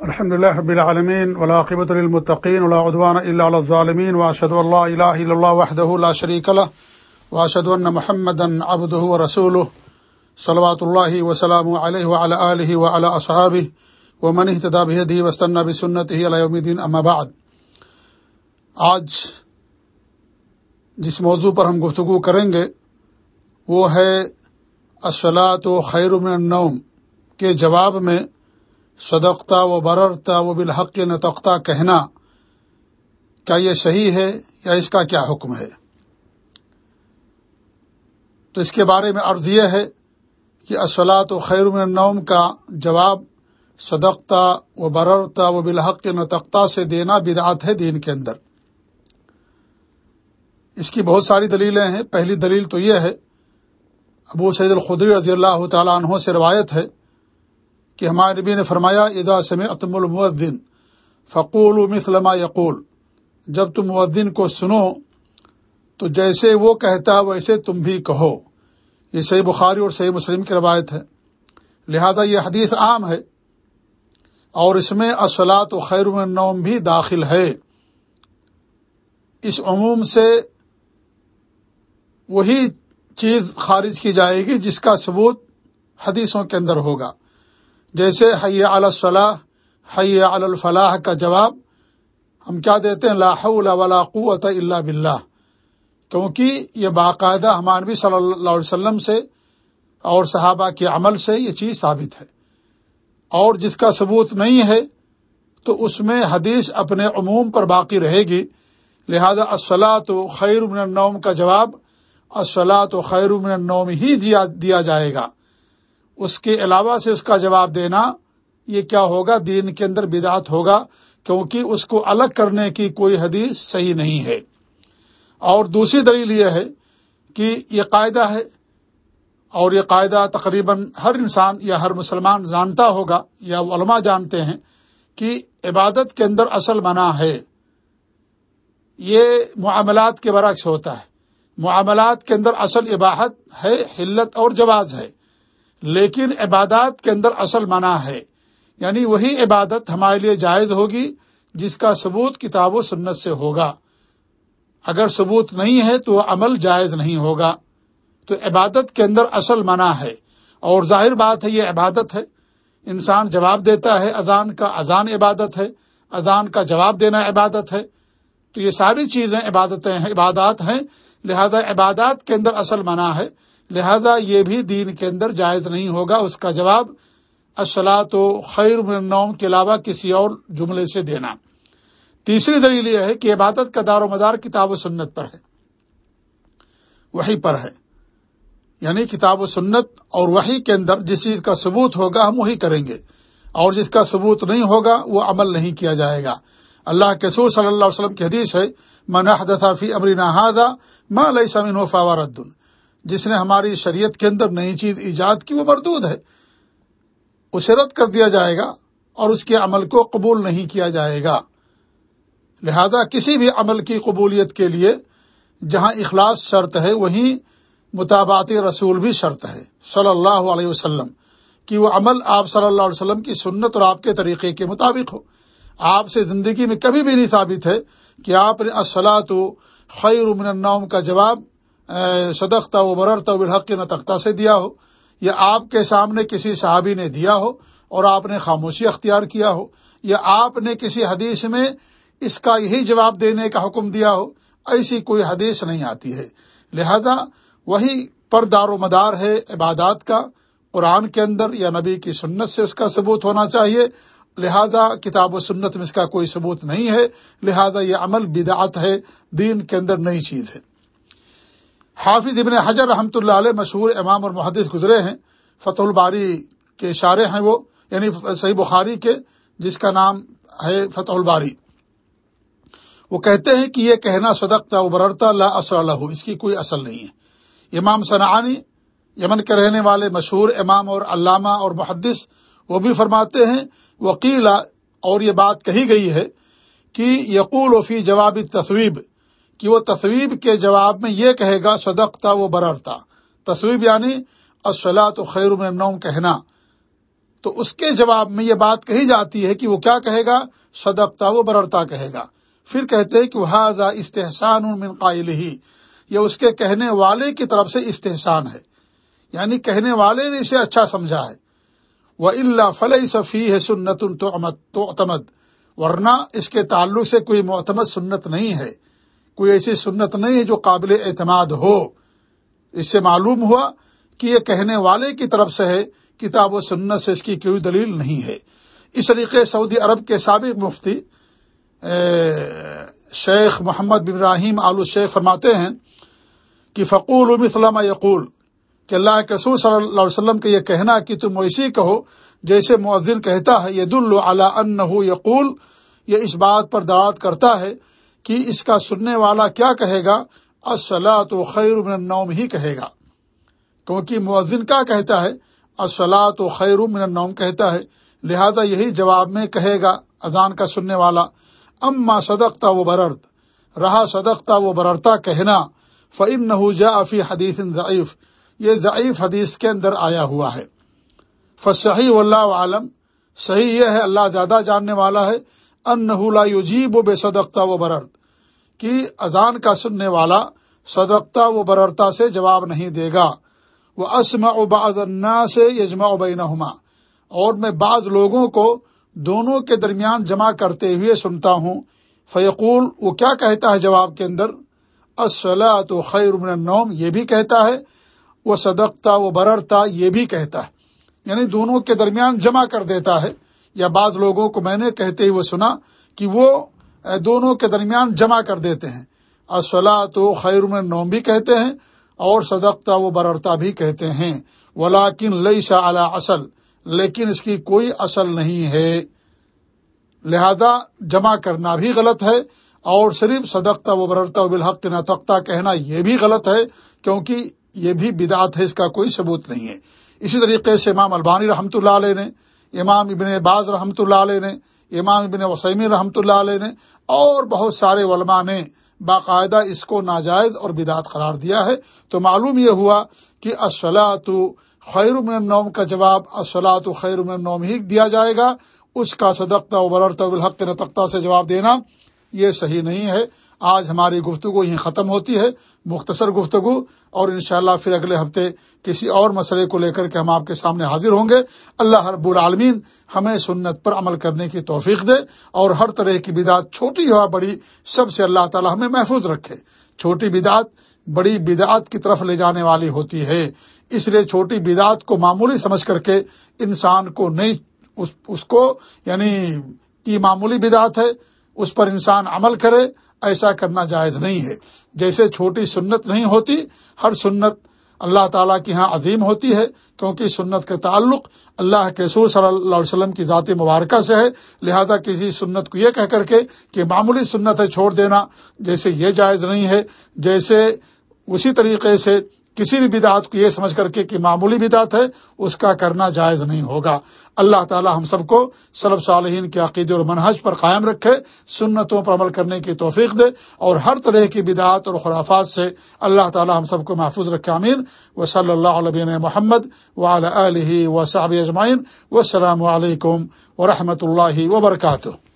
الحمد لله رب العالمين والعاقبة للمتقين ولا عدوان إلا على الظالمين وأشهد أن لا إله إلا الله وحده لا شريك له وأشهد أن محمدا عبده ورسوله صلوات الله وسلامه عليه وعلى آله وعلى أصحابه ومن اهتدى بهديه واستنى بسنته إلى يوم الدين أما بعد آج جس موضوع پر ہم گفتگو کریں گے وہ ہے اصلاۃ و خیر من النوم کے جواب میں صدقتا و بررتا و بالحق نتختہ کہنا، کیا یہ صحیح ہے یا اس کا کیا حکم ہے؟ تو اس کے بارے میں عرض یہ ہے کہ اصلاۃ و خیر من النوم کا جواب صدقتا و بررتا و بالحق نتختہ سے دینا بدعت ہے دین کے اندر۔ اس کی بہت ساری دلیلیں ہیں۔ پہلی دلیل تو یہ ہے، ابو سید الخدری رضی اللہ تعالیٰ عنہ سے روایت ہے کہ ہمارے نبی نے فرمایا ادا سم اتم المدن فقول مثلما یقول۔ جب تم مدن کو سنو، تو جیسے وہ کہتا ویسے تم بھی کہو۔ یہ صحیح بخاری اور صحیح مسلم کی روایت ہے۔ لہذا یہ حدیث عام ہے۔ اور اس میں اصلاۃ و خیر النوم بھی داخل ہے۔ اس عموم سے وہی چیز خارج کی جائے گی جس کا ثبوت حدیثوں کے اندر ہوگا۔ جیسے حی علی الصلاح، حی علی الفلاح کا جواب ہم کیا دیتے ہیں؟ لا حول ولا قوت الا باللہ۔ کیونکہ یہ باقاعدہ ہمانوی صلی اللہ علیہ وسلم سے اور صحابہ کے عمل سے یہ چیز ثابت ہے۔ اور جس کا ثبوت نہیں ہے تو اس میں حدیث اپنے عموم پر باقی رہے گی۔ لہذا الصلاۃ و خیر من النوم کا جواب الصلاۃ و خیر من النوم ہی دیا جائے گا۔ اس کے علاوہ سے اس کا جواب دینا یہ کیا ہوگا؟ دین کے اندر بدعت ہوگا، کیونکہ اس کو الگ کرنے کی کوئی حدیث صحیح نہیں ہے۔ اور دوسری دلیل یہ ہے کہ یہ قاعدہ ہے، اور یہ قاعدہ تقریباً ہر انسان یا ہر مسلمان جانتا ہوگا یا علماء جانتے ہیں کہ عبادت کے اندر اصل منع ہے۔ یہ معاملات کے برعکس ہوتا ہے۔ معاملات کے اندر اصل عباہت ہے، حلت اور جواز ہے۔ لیکن عبادات کے اندر اصل منع ہے۔ یعنی وہی عبادت ہمارے لیے جائز ہوگی جس کا ثبوت کتاب و سنت سے ہوگا۔ اگر ثبوت نہیں ہے تو وہ عمل جائز نہیں ہوگا۔ تو عبادت کے اندر اصل منع ہے۔ اور ظاہر بات ہے یہ عبادت ہے۔ انسان جواب دیتا ہے اذان کا اذان عبادت ہے۔ اذان کا جواب دینا عبادت ہے۔ تو یہ ساری چیزیں عبادتیں ہیں، عبادات ہیں۔ لہذا عبادات کے اندر اصل منع ہے۔ لہذا یہ بھی دین کے اندر جائز نہیں ہوگا۔ اس کا جواب اصلاۃ و خیر النوم کے علاوہ کسی اور جملے سے دینا۔ تیسری دلیل یہ ہے کہ عبادت کا دار و مدار کتاب و سنت پر ہے۔ وہی پر ہے۔ یعنی کتاب و سنت اور وہی کے اندر جس چیز کا ثبوت ہوگا ہم وہی کریں گے۔ اور جس کا ثبوت نہیں ہوگا وہ عمل نہیں کیا جائے گا۔ اللہ کے سور صلی اللہ علیہ وسلم کی حدیث ہے منحدفی امرینا ہادا ماں علیہ سمین و فاوردن جس نے ہماری شریعت کے اندر نئی چیز ایجاد کی وہ مردود ہے۔ اسے رد کر دیا جائے گا اور اس کے عمل کو قبول نہیں کیا جائے گا۔ لہذا کسی بھی عمل کی قبولیت کے لیے جہاں اخلاص شرط ہے، وہیں مطابعت رسول بھی شرط ہے۔ صلی اللہ علیہ وسلم، کہ وہ عمل آپ صلی اللہ علیہ وسلم کی سنت اور آپ کے طریقے کے مطابق ہو۔ آپ سے زندگی میں کبھی بھی نہیں ثابت ہے کہ آپ نے اصلاۃ خیر من النوم کا جواب صدقتا و بررتا بالحق نہ تختہ سے دیا ہو، یا آپ کے سامنے کسی صحابی نے دیا ہو اور آپ نے خاموشی اختیار کیا ہو، یا آپ نے کسی حدیث میں اس کا یہی جواب دینے کا حکم دیا ہو، ایسی کوئی حدیث نہیں آتی ہے۔ لہذا وہی پر دار و مدار ہے عبادات کا۔ قرآن کے اندر یا نبی کی سنت سے اس کا ثبوت ہونا چاہیے۔ لہذا کتاب و سنت میں اس کا کوئی ثبوت نہیں ہے۔ لہذا یہ عمل بدعت ہے۔ دین کے اندر نئی چیز ہے۔ حافظ ابن حجر رحمۃ اللہ علیہ مشہور امام اور محدث گزرے ہیں۔ فتح الباری کے اشارے ہیں وہ یعنی صحیح بخاری کے، جس کا نام ہے فتح الباری۔ وہ کہتے ہیں کہ یہ کہنا صدقتا ابرتا اللہ اصل اللہ اس کی کوئی اصل نہیں ہے۔ امام صنعانی، یمن کے رہنے والے مشہور امام اور علامہ اور محدث، وہ بھی فرماتے ہیں وکیلا اور یہ بات کہی گئی ہے کہ یقول و فی جوابی تصویب کہ وہ تصویب کے جواب میں یہ کہے گا صدقتا وہ بررتا تصویب یعنی اصلاۃ و خیر النوم کہنا۔ تو اس کے جواب میں یہ بات کہی جاتی ہے کہ وہ کیا کہے گا؟ صدقتا وہ بررتا کہے گا۔ پھر کہتے کہ وہ استحسان من قائل ہی یہ اس کے کہنے والے کی طرف سے استحسان ہے۔ یعنی کہنے والے نے اسے اچھا سمجھا ہے۔ وہ اللہ فلح صفی ہے سنت تو ورنہ اس کے تعلق سے کوئی معتمد سنت نہیں ہے۔ کوئی ایسی سنت نہیں ہے جو قابل اعتماد ہو۔ اس سے معلوم ہوا کہ یہ کہنے والے کی طرف سے ہے، کتاب و سنت سے اس کی کوئی دلیل نہیں ہے۔ اس طریقے سعودی عرب کے سابق مفتی شیخ محمد ابراہیم آلو شیخ فرماتے ہیں کہ فقول مثلم یقول، کہ اللہ کے رسول صلی اللہ علیہ وسلم کا یہ کہنا کہ تم ویسی کہو جیسے مؤذن کہتا ہے یہ دل اعلیٰ ان یقول، یہ اس بات پر دعوت کرتا ہے کہ اس کا سننے والا کیا کہے گا؟ اصلاح تو خیر من النوم ہی کہے گا۔ کیونکہ مؤذن کیا کہتا ہے؟ اصلاح تو خیر من النوم کہتا ہے۔ لہذا یہی جواب میں کہے گا اذان کا سننے والا، اما صدقتا و بررت، رہا صدقتا و بررتا کہنا فعن نہ جا فی حدیث ضعیف، یہ ضعیف حدیث کے اندر آیا ہوا ہے۔ فصحی اللہ عالم صحیح یہ ہے، اللہ زیادہ جاننے والا ہے ان نہ یجیب و بے صدقتا و بررت۔ کہ اذان کا سننے والا صدقتا و بررتا سے جواب نہیں دے گا۔ وہ اسم و بعض سے یجما بینہما اور میں بعض لوگوں کو دونوں کے درمیان جمع کرتے ہوئے سنتا ہوں۔ فیقول وہ کیا کہتا ہے جواب کے اندر؟ اصلاح تو خیر من النوم، یہ بھی کہتا ہے۔ وہ صدقتا وہ بررتا یہ بھی کہتا ہے۔ یعنی دونوں کے درمیان جمع کر دیتا ہے۔ یا بعض لوگوں کو میں نے کہتے ہوئے سنا کہ وہ دونوں کے درمیان جمع کر دیتے ہیں۔ اصلاح تو خیر من نوم بھی کہتے ہیں اور صدقتا و بررتا بھی کہتے ہیں۔ ولاکن لئی شا اصل لیکن اس کی کوئی اصل نہیں ہے۔ لہذا جمع کرنا بھی غلط ہے اور صرف صدقتا و بررتا و بالحق نہ کہنا یہ بھی غلط ہے، کیونکہ یہ بھی بدعت ہے، اس کا کوئی ثبوت نہیں ہے۔ اسی طریقے سے امام البانی رحمۃ اللہ علیہ نے، امام ابن باز رحمۃ اللہ علیہ نے امام ابن وسیمی رحمۃ اللہ علیہ نے اور بہت سارے علماء نے باقاعدہ اس کو ناجائز اور بدعت قرار دیا ہے۔ تو معلوم یہ ہوا کہ اصلاۃ خیر من النوم کا جواب اصلاۃ خیر من النوم ہی دیا جائے گا۔ اس کا صدقہ وبرتا الحق نتقتا سے جواب دینا یہ صحیح نہیں ہے۔ آج ہماری گفتگو یہیں ختم ہوتی ہے۔ مختصر گفتگو اور انشاءاللہ پھر اگلے ہفتے کسی اور مسئلے کو لے کر کے ہم آپ کے سامنے حاضر ہوں گے۔ اللہ رب العالمین ہمیں سنت پر عمل کرنے کی توفیق دے اور ہر طرح کی بدعت، چھوٹی ہوا بڑی، سب سے اللہ تعالی ہمیں محفوظ رکھے۔ چھوٹی بدعت بڑی بدعت کی طرف لے جانے والی ہوتی ہے۔ اس لیے چھوٹی بدعت کو معمولی سمجھ کر کے انسان کو نہیں، اس اس کو یعنی کی معمولی بدعت ہے اس پر انسان عمل کرے، ایسا کرنا جائز نہیں ہے۔ جیسے چھوٹی سنت نہیں ہوتی، ہر سنت اللہ تعالیٰ کی ہاں عظیم ہوتی ہے، کیونکہ سنت کے تعلق اللہ کے رسول صلی اللہ علیہ وسلم کی ذاتی مبارکہ سے ہے۔ لہذا کسی سنت کو یہ کہہ کر کے کہ معمولی سنت ہے، چھوڑ دینا، جیسے یہ جائز نہیں ہے۔ جیسے اسی طریقے سے کسی بھی بدعت کو یہ سمجھ کر کے کہ معمولی بدعت ہے، اس کا کرنا جائز نہیں ہوگا۔ اللہ تعالی ہم سب کو صلب صالحین کے عقیدے اور منحج پر قائم رکھے، سنتوں پر عمل کرنے کی توفیق دے اور ہر طرح کی بدعت اور خرافات سے اللہ تعالی ہم سب کو محفوظ رکھے امین و صلی اللہ علیہ محمد علیہ و صحاب اجمائین و السلام علیکم و رحمۃ اللہ وبرکاتہ۔